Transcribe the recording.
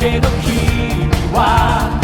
けど君は